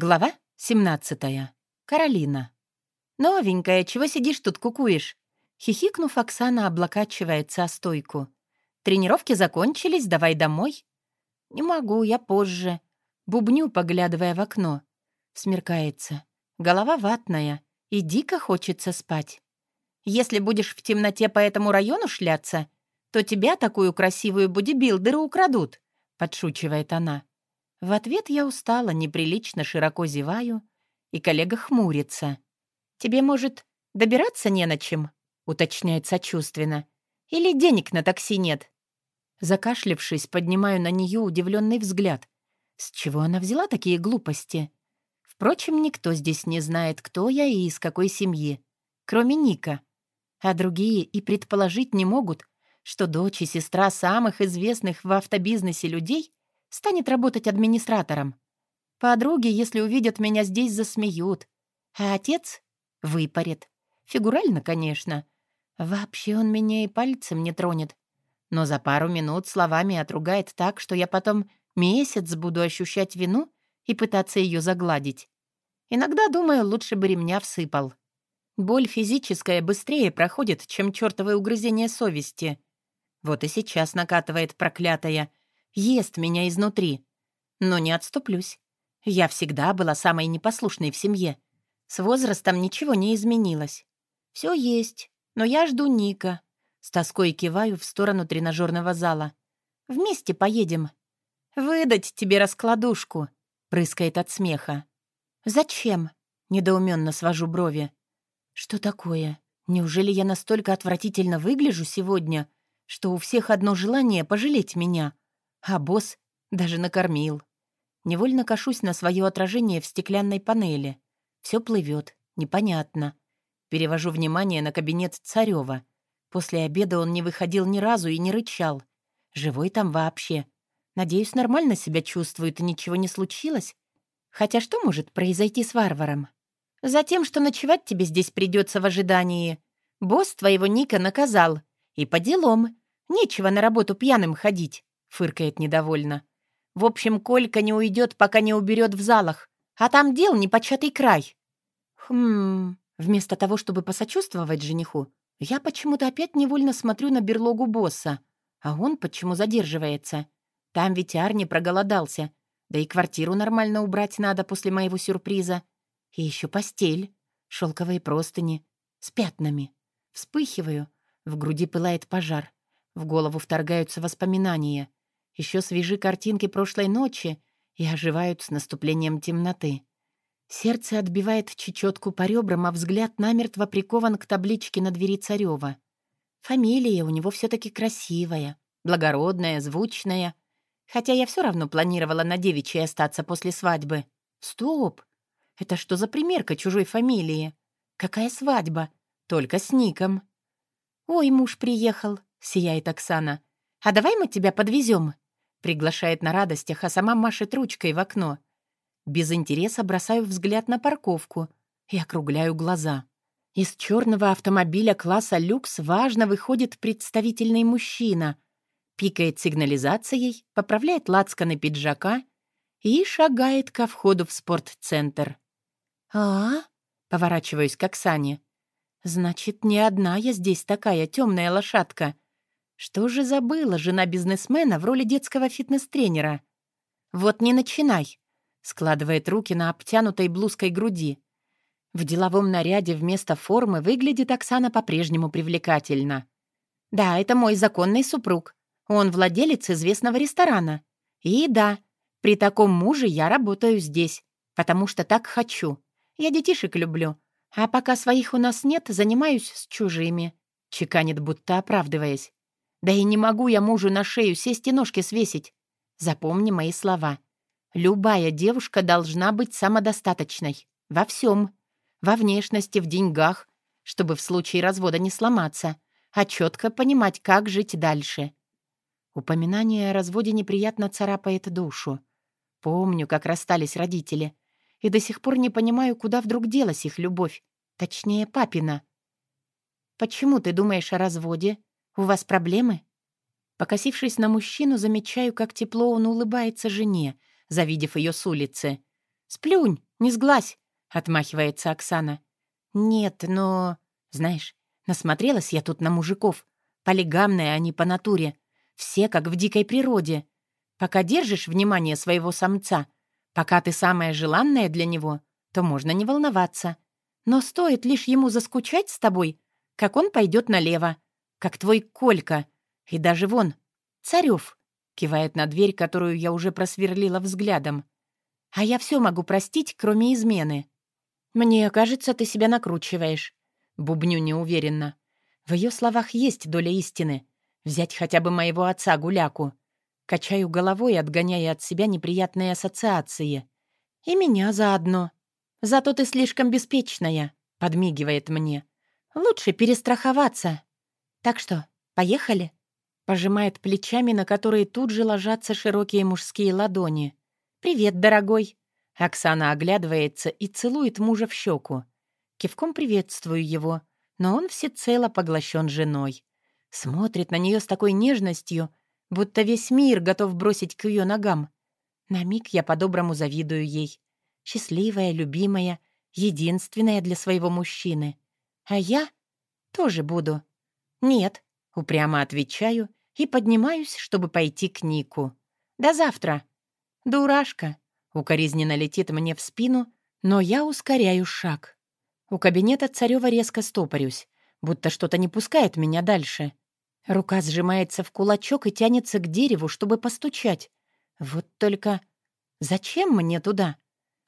Глава 17. Каролина. «Новенькая, чего сидишь тут кукуешь?» Хихикнув, Оксана облокачивается о стойку. «Тренировки закончились, давай домой». «Не могу, я позже». Бубню, поглядывая в окно. Смеркается. Голова ватная, и дико хочется спать. «Если будешь в темноте по этому району шляться, то тебя, такую красивую бодибилдеры, украдут», — подшучивает она. В ответ я устала, неприлично широко зеваю, и коллега хмурится. «Тебе, может, добираться не на чем?» — уточняет сочувственно. «Или денег на такси нет?» Закашлившись, поднимаю на нее удивленный взгляд. С чего она взяла такие глупости? Впрочем, никто здесь не знает, кто я и из какой семьи, кроме Ника. А другие и предположить не могут, что дочь и сестра самых известных в автобизнесе людей станет работать администратором. Подруги, если увидят меня здесь, засмеют. А отец выпарит. Фигурально, конечно. Вообще он меня и пальцем не тронет. Но за пару минут словами отругает так, что я потом месяц буду ощущать вину и пытаться ее загладить. Иногда, думаю, лучше бы ремня всыпал. Боль физическая быстрее проходит, чем чертовое угрызение совести. Вот и сейчас накатывает проклятая — ест меня изнутри. Но не отступлюсь. Я всегда была самой непослушной в семье. С возрастом ничего не изменилось. Все есть, но я жду Ника. С тоской киваю в сторону тренажерного зала. Вместе поедем. Выдать тебе раскладушку, прыскает от смеха. Зачем? Недоуменно свожу брови. Что такое? Неужели я настолько отвратительно выгляжу сегодня, что у всех одно желание пожалеть меня? А босс даже накормил. Невольно кашусь на свое отражение в стеклянной панели. Все плывет, непонятно. Перевожу внимание на кабинет Царева. После обеда он не выходил ни разу и не рычал. Живой там вообще. Надеюсь, нормально себя чувствует и ничего не случилось. Хотя что может произойти с варваром? Затем, что ночевать тебе здесь придется в ожидании. Босс твоего Ника наказал. И по делам. Нечего на работу пьяным ходить. — фыркает недовольно. «В общем, Колька не уйдет, пока не уберет в залах. А там дел непочатый край». «Хм...» Вместо того, чтобы посочувствовать жениху, я почему-то опять невольно смотрю на берлогу босса. А он почему задерживается? Там ведь Арни проголодался. Да и квартиру нормально убрать надо после моего сюрприза. И еще постель, шелковые простыни, с пятнами. Вспыхиваю, в груди пылает пожар. В голову вторгаются воспоминания. Еще свежи картинки прошлой ночи и оживают с наступлением темноты. Сердце отбивает чечетку по ребрам, а взгляд намертво прикован к табличке на двери Царева. Фамилия у него все-таки красивая, благородная, звучная. Хотя я все равно планировала на девичьей остаться после свадьбы. Стоп! Это что за примерка чужой фамилии? Какая свадьба? Только с Ником. «Ой, муж приехал», — сияет Оксана. «А давай мы тебя подвезем. Приглашает на радостях, а сама машет ручкой в окно. Без интереса бросаю взгляд на парковку и округляю глаза. Из черного автомобиля класса люкс важно выходит представительный мужчина, пикает сигнализацией, поправляет лацканы пиджака и шагает ко входу в спортцентр. «А?» — поворачиваюсь к Оксане. «Значит, не одна я здесь такая темная лошадка. Что же забыла жена бизнесмена в роли детского фитнес-тренера? «Вот не начинай», — складывает руки на обтянутой блузкой груди. В деловом наряде вместо формы выглядит Оксана по-прежнему привлекательно. «Да, это мой законный супруг. Он владелец известного ресторана. И да, при таком муже я работаю здесь, потому что так хочу. Я детишек люблю. А пока своих у нас нет, занимаюсь с чужими», — чеканит, будто оправдываясь. Да и не могу я мужу на шею сесть и ножки свесить. Запомни мои слова. Любая девушка должна быть самодостаточной. Во всем. Во внешности, в деньгах, чтобы в случае развода не сломаться, а четко понимать, как жить дальше. Упоминание о разводе неприятно царапает душу. Помню, как расстались родители. И до сих пор не понимаю, куда вдруг делась их любовь. Точнее, папина. «Почему ты думаешь о разводе?» «У вас проблемы?» Покосившись на мужчину, замечаю, как тепло он улыбается жене, завидев ее с улицы. «Сплюнь, не сглазь!» — отмахивается Оксана. «Нет, но...» «Знаешь, насмотрелась я тут на мужиков. Полигамные они по натуре. Все как в дикой природе. Пока держишь внимание своего самца, пока ты самая желанная для него, то можно не волноваться. Но стоит лишь ему заскучать с тобой, как он пойдет налево, как твой Колька. И даже вон, Царев, кивает на дверь, которую я уже просверлила взглядом. А я все могу простить, кроме измены. Мне кажется, ты себя накручиваешь. Бубню неуверенно. В ее словах есть доля истины. Взять хотя бы моего отца Гуляку. Качаю головой, отгоняя от себя неприятные ассоциации. И меня заодно. Зато ты слишком беспечная, подмигивает мне. Лучше перестраховаться. Так что, поехали? Пожимает плечами, на которые тут же ложатся широкие мужские ладони. «Привет, дорогой!» Оксана оглядывается и целует мужа в щеку. Кивком приветствую его, но он всецело поглощен женой. Смотрит на нее с такой нежностью, будто весь мир готов бросить к ее ногам. На миг я по-доброму завидую ей. Счастливая, любимая, единственная для своего мужчины. А я тоже буду. Нет, упрямо отвечаю и поднимаюсь, чтобы пойти к Нику. До завтра. Дурашка. Укоризненно летит мне в спину, но я ускоряю шаг. У кабинета Царева резко стопорюсь, будто что-то не пускает меня дальше. Рука сжимается в кулачок и тянется к дереву, чтобы постучать. Вот только зачем мне туда?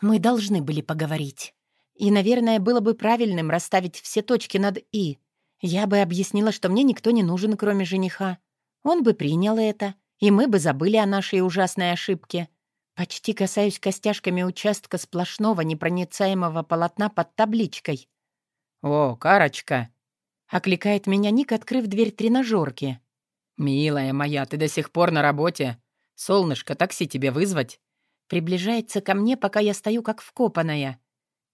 Мы должны были поговорить. И, наверное, было бы правильным расставить все точки над «и». Я бы объяснила, что мне никто не нужен, кроме жениха. Он бы принял это, и мы бы забыли о нашей ужасной ошибке. Почти касаюсь костяшками участка сплошного непроницаемого полотна под табличкой. «О, Карочка!» Окликает меня Ник, открыв дверь тренажерки. «Милая моя, ты до сих пор на работе? Солнышко, такси тебе вызвать?» Приближается ко мне, пока я стою как вкопанная.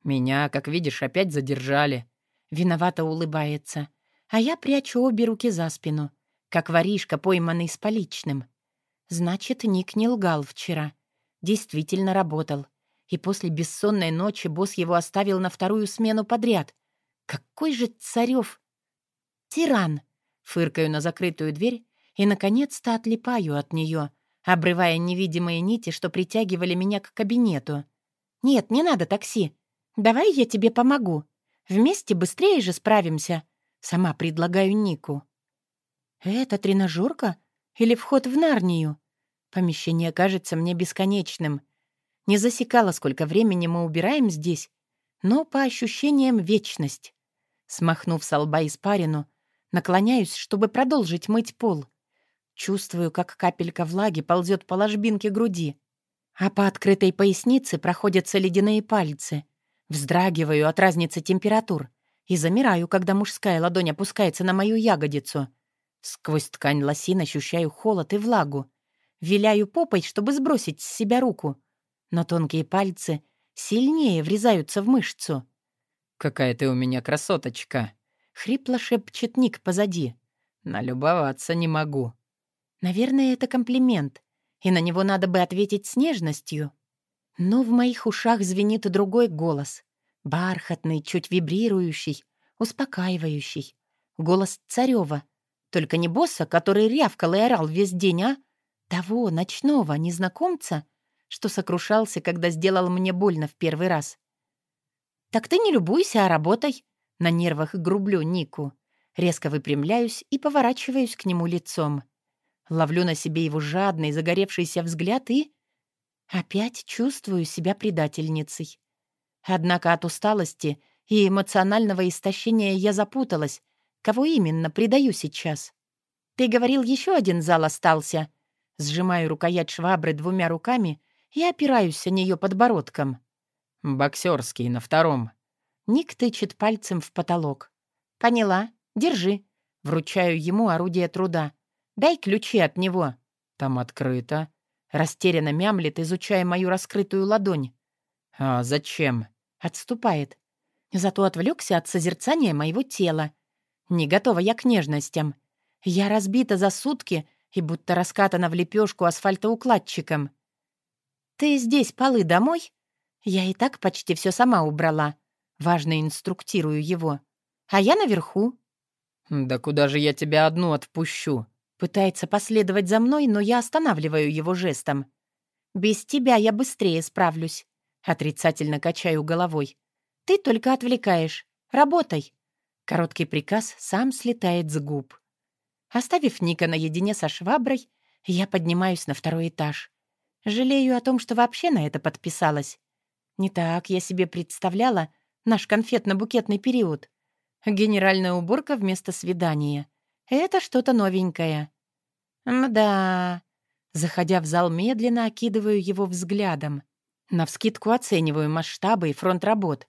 «Меня, как видишь, опять задержали». Виновато улыбается. А я прячу обе руки за спину, как воришка, пойманный с поличным. Значит, Ник не лгал вчера. Действительно работал. И после бессонной ночи босс его оставил на вторую смену подряд. Какой же Царев «Тиран!» — фыркаю на закрытую дверь и, наконец-то, отлипаю от нее, обрывая невидимые нити, что притягивали меня к кабинету. «Нет, не надо такси. Давай я тебе помогу. Вместе быстрее же справимся». Сама предлагаю Нику. «Это тренажерка или вход в Нарнию?» Помещение кажется мне бесконечным. Не засекала, сколько времени мы убираем здесь, но по ощущениям вечность. Смахнув со лба испарину, Наклоняюсь, чтобы продолжить мыть пол. Чувствую, как капелька влаги ползет по ложбинке груди, а по открытой пояснице проходятся ледяные пальцы. Вздрагиваю от разницы температур и замираю, когда мужская ладонь опускается на мою ягодицу. Сквозь ткань лосин ощущаю холод и влагу. Виляю попой, чтобы сбросить с себя руку. Но тонкие пальцы сильнее врезаются в мышцу. «Какая ты у меня красоточка!» Хрипло шепчет Ник позади. Налюбоваться не могу. Наверное, это комплимент, и на него надо бы ответить с нежностью. Но в моих ушах звенит другой голос. Бархатный, чуть вибрирующий, успокаивающий. Голос Царева. Только не босса, который рявкал и орал весь день, а того ночного незнакомца, что сокрушался, когда сделал мне больно в первый раз. «Так ты не любуйся, а работай. На нервах грублю Нику. Резко выпрямляюсь и поворачиваюсь к нему лицом. Ловлю на себе его жадный, загоревшийся взгляд и... Опять чувствую себя предательницей. Однако от усталости и эмоционального истощения я запуталась. Кого именно предаю сейчас? Ты говорил, еще один зал остался. Сжимаю рукоять швабры двумя руками и опираюсь о нее подбородком. «Боксерский на втором», Ник тычет пальцем в потолок. «Поняла. Держи». Вручаю ему орудие труда. «Дай ключи от него». «Там открыто». Растерянно мямлет, изучая мою раскрытую ладонь. «А зачем?» Отступает. Зато отвлекся от созерцания моего тела. Не готова я к нежностям. Я разбита за сутки и будто раскатана в лепешку асфальтоукладчиком. «Ты здесь полы домой?» Я и так почти все сама убрала. Важно инструктирую его. А я наверху. «Да куда же я тебя одну отпущу?» Пытается последовать за мной, но я останавливаю его жестом. «Без тебя я быстрее справлюсь». Отрицательно качаю головой. «Ты только отвлекаешь. Работай». Короткий приказ сам слетает с губ. Оставив Ника наедине со шваброй, я поднимаюсь на второй этаж. Жалею о том, что вообще на это подписалась. Не так я себе представляла наш конфетно-букетный период. Генеральная уборка вместо свидания. Это что-то новенькое. Мда. Заходя в зал, медленно окидываю его взглядом. Навскидку оцениваю масштабы и фронт работ.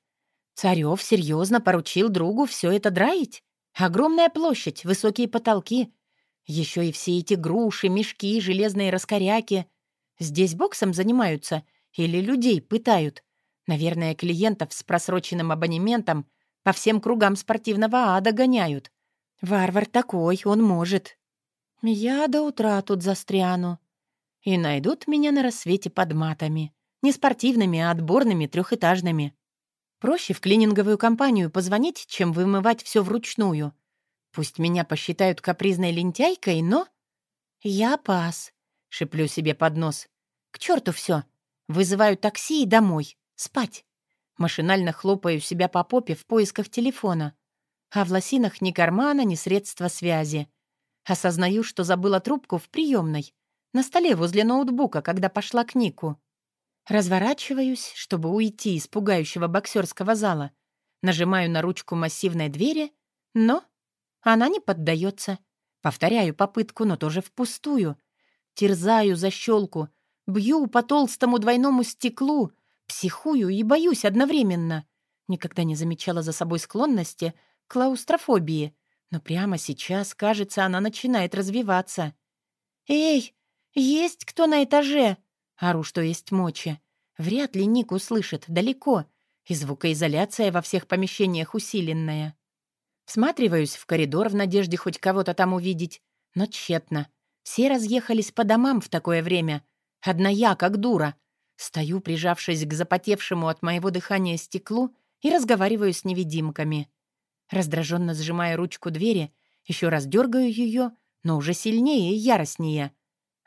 Царёв серьезно поручил другу все это драить? Огромная площадь, высокие потолки. Еще и все эти груши, мешки, железные раскоряки. Здесь боксом занимаются или людей пытают. Наверное, клиентов с просроченным абонементом по всем кругам спортивного ада гоняют. Варвар такой, он может. Я до утра тут застряну. И найдут меня на рассвете под матами. Не спортивными, а отборными, трехэтажными. Проще в клининговую компанию позвонить, чем вымывать все вручную. Пусть меня посчитают капризной лентяйкой, но... Я пас, шеплю себе под нос. К черту все. Вызываю такси и домой. Спать. Машинально хлопаю себя по попе в поисках телефона. А в лосинах ни кармана, ни средства связи. Осознаю, что забыла трубку в приемной, на столе возле ноутбука, когда пошла к Нику. Разворачиваюсь, чтобы уйти из пугающего боксерского зала. Нажимаю на ручку массивной двери, но она не поддается. Повторяю попытку, но тоже впустую. Терзаю защелку, бью по толстому двойному стеклу, Психую и боюсь одновременно. Никогда не замечала за собой склонности к клаустрофобии, но прямо сейчас, кажется, она начинает развиваться. «Эй, есть кто на этаже?» Ору, что есть мочи. Вряд ли Ник услышит, далеко, и звукоизоляция во всех помещениях усиленная. Всматриваюсь в коридор в надежде хоть кого-то там увидеть, но тщетно. Все разъехались по домам в такое время. Одна я, как дура, Стою, прижавшись к запотевшему от моего дыхания стеклу, и разговариваю с невидимками. Раздраженно сжимая ручку двери, еще раз дергаю ее, но уже сильнее и яростнее.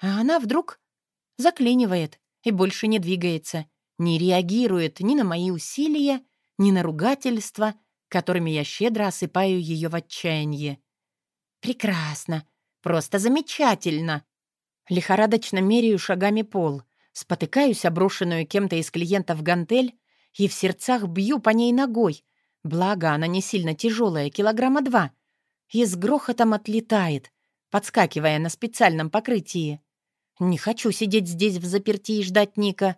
А она вдруг заклинивает и больше не двигается, не реагирует ни на мои усилия, ни на ругательства, которыми я щедро осыпаю ее в отчаянии. «Прекрасно! Просто замечательно!» Лихорадочно меряю шагами пол — Спотыкаюсь оброшенную кем-то из клиентов гантель и в сердцах бью по ней ногой. Благо, она не сильно тяжелая, килограмма два. И с грохотом отлетает, подскакивая на специальном покрытии. Не хочу сидеть здесь в заперти и ждать Ника.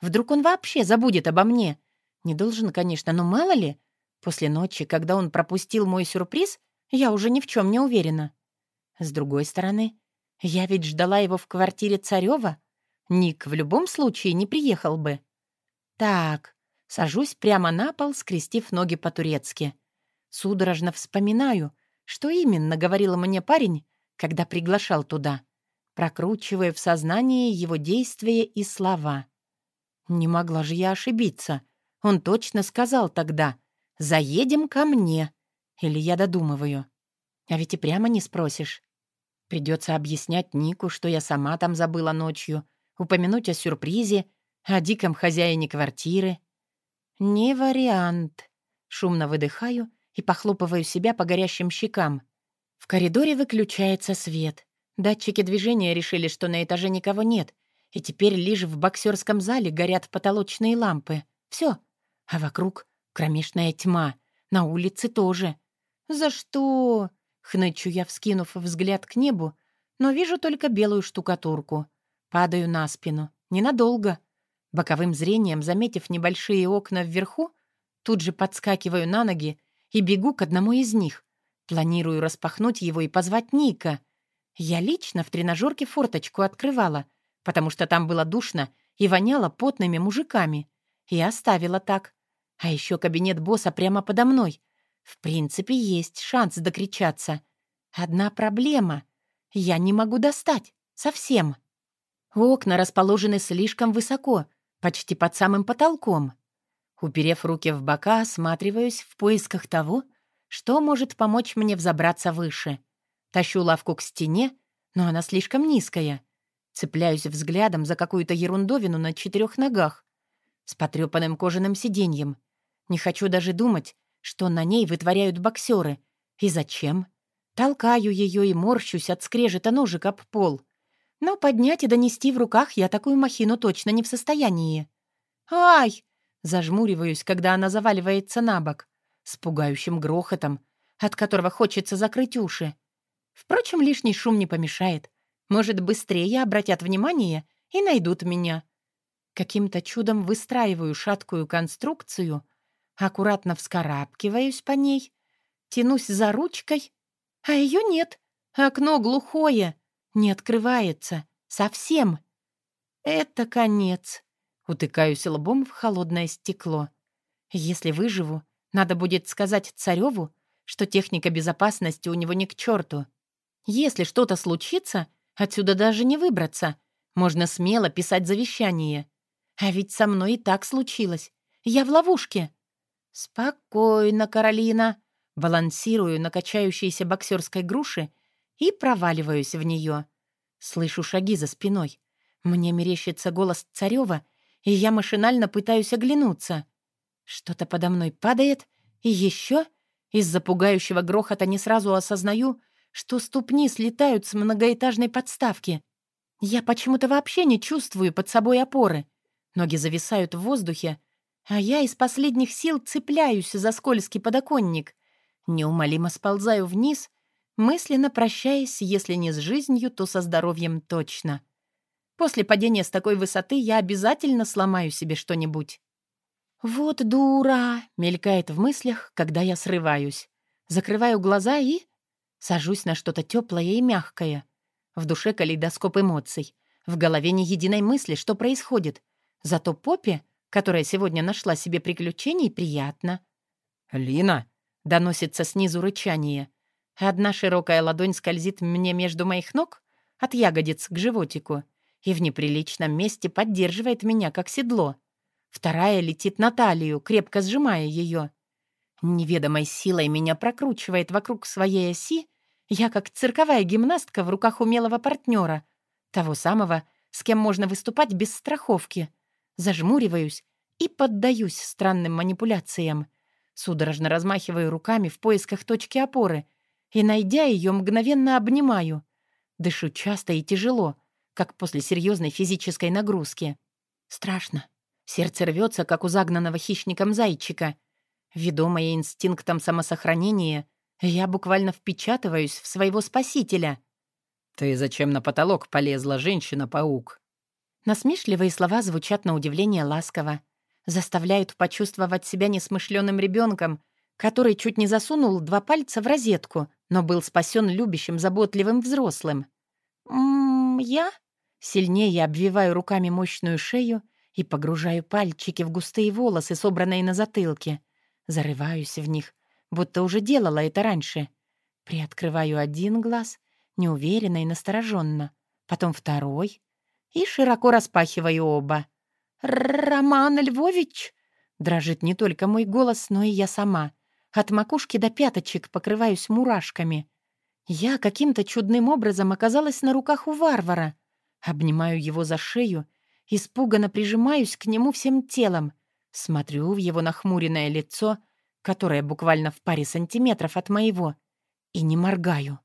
Вдруг он вообще забудет обо мне. Не должен, конечно, но мало ли. После ночи, когда он пропустил мой сюрприз, я уже ни в чем не уверена. С другой стороны, я ведь ждала его в квартире Царева, Ник в любом случае не приехал бы. Так, сажусь прямо на пол, скрестив ноги по-турецки. Судорожно вспоминаю, что именно говорил мне парень, когда приглашал туда. Прокручивая в сознании его действия и слова. Не могла же я ошибиться. Он точно сказал тогда «Заедем ко мне». Или я додумываю. А ведь и прямо не спросишь. Придется объяснять Нику, что я сама там забыла ночью, упомянуть о сюрпризе, о диком хозяине квартиры. Не вариант. Шумно выдыхаю и похлопываю себя по горящим щекам. В коридоре выключается свет. Датчики движения решили, что на этаже никого нет, и теперь лишь в боксерском зале горят потолочные лампы. Все. А вокруг кромешная тьма. На улице тоже. «За что?» — хнычу я, вскинув взгляд к небу, но вижу только белую штукатурку. Падаю на спину. Ненадолго. Боковым зрением, заметив небольшие окна вверху, тут же подскакиваю на ноги и бегу к одному из них. Планирую распахнуть его и позвать Ника. Я лично в тренажерке форточку открывала, потому что там было душно и воняло потными мужиками. И оставила так. А еще кабинет босса прямо подо мной. В принципе, есть шанс докричаться. Одна проблема. Я не могу достать. Совсем. Окна расположены слишком высоко, почти под самым потолком. Уперев руки в бока, осматриваюсь в поисках того, что может помочь мне взобраться выше. Тащу лавку к стене, но она слишком низкая. Цепляюсь взглядом за какую-то ерундовину на четырех ногах с потрепанным кожаным сиденьем. Не хочу даже думать, что на ней вытворяют боксеры. И зачем? Толкаю ее и морщусь от скрежета ножик об пол. Но поднять и донести в руках я такую махину точно не в состоянии. «Ай!» — зажмуриваюсь, когда она заваливается на бок, с пугающим грохотом, от которого хочется закрыть уши. Впрочем, лишний шум не помешает. Может, быстрее обратят внимание и найдут меня. Каким-то чудом выстраиваю шаткую конструкцию, аккуратно вскарабкиваюсь по ней, тянусь за ручкой, а ее нет. Окно глухое, не открывается. Совсем. Это конец. Утыкаюсь лбом в холодное стекло. Если выживу, надо будет сказать цареву, что техника безопасности у него не к черту. Если что-то случится, отсюда даже не выбраться. Можно смело писать завещание. А ведь со мной и так случилось. Я в ловушке. Спокойно, Каролина. Балансирую на качающейся боксерской груши и проваливаюсь в нее. Слышу шаги за спиной. Мне мерещится голос Царева, и я машинально пытаюсь оглянуться. Что-то подо мной падает, и еще из-за пугающего грохота не сразу осознаю, что ступни слетают с многоэтажной подставки. Я почему-то вообще не чувствую под собой опоры. Ноги зависают в воздухе, а я из последних сил цепляюсь за скользкий подоконник. Неумолимо сползаю вниз мысленно прощаясь, если не с жизнью, то со здоровьем точно. После падения с такой высоты я обязательно сломаю себе что-нибудь. «Вот дура!» — мелькает в мыслях, когда я срываюсь. Закрываю глаза и... Сажусь на что-то теплое и мягкое. В душе калейдоскоп эмоций. В голове ни единой мысли, что происходит. Зато Попе, которая сегодня нашла себе приключений, приятно. «Лина!» — доносится снизу рычание. Одна широкая ладонь скользит мне между моих ног, от ягодиц к животику, и в неприличном месте поддерживает меня, как седло. Вторая летит на талию, крепко сжимая ее. Неведомой силой меня прокручивает вокруг своей оси, я как цирковая гимнастка в руках умелого партнера, того самого, с кем можно выступать без страховки. Зажмуриваюсь и поддаюсь странным манипуляциям. Судорожно размахиваю руками в поисках точки опоры — и, найдя ее, мгновенно обнимаю. Дышу часто и тяжело, как после серьезной физической нагрузки. Страшно. Сердце рвется, как у загнанного хищником зайчика. Ведомая инстинктом самосохранения, я буквально впечатываюсь в своего спасителя. «Ты зачем на потолок полезла, женщина-паук?» Насмешливые слова звучат на удивление ласково. Заставляют почувствовать себя несмышленым ребенком, который чуть не засунул два пальца в розетку, но был спасен любящим, заботливым взрослым. «М -м, «Я?» Сильнее обвиваю руками мощную шею и погружаю пальчики в густые волосы, собранные на затылке. Зарываюсь в них, будто уже делала это раньше. Приоткрываю один глаз, неуверенно и настороженно, потом второй и широко распахиваю оба. «Роман Львович!» Дрожит не только мой голос, но и я сама — от макушки до пяточек покрываюсь мурашками. Я каким-то чудным образом оказалась на руках у варвара. Обнимаю его за шею, испуганно прижимаюсь к нему всем телом, смотрю в его нахмуренное лицо, которое буквально в паре сантиметров от моего, и не моргаю.